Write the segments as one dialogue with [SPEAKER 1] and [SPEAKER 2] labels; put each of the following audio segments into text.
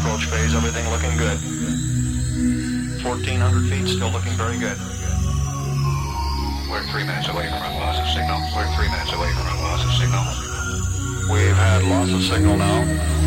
[SPEAKER 1] approach phase, everything looking good. 1,400 feet, still looking very good.
[SPEAKER 2] We're three minutes away from loss of signal. We're three minutes away from loss of signal.
[SPEAKER 1] We've had loss of signal now.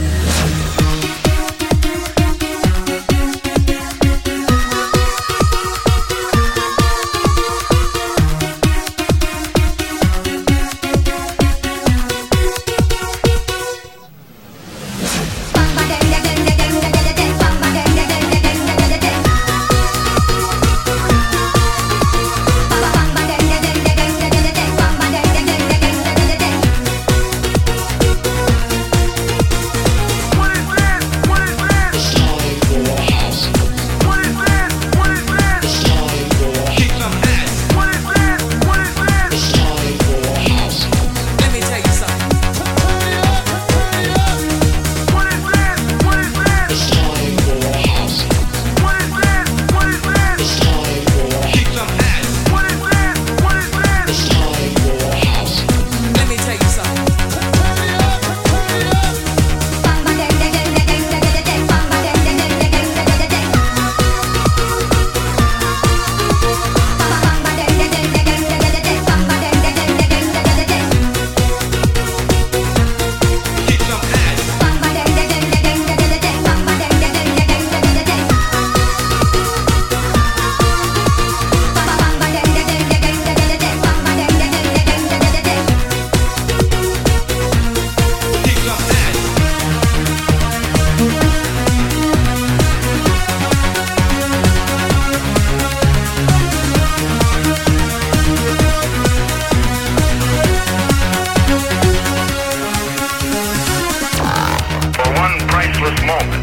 [SPEAKER 2] Moment,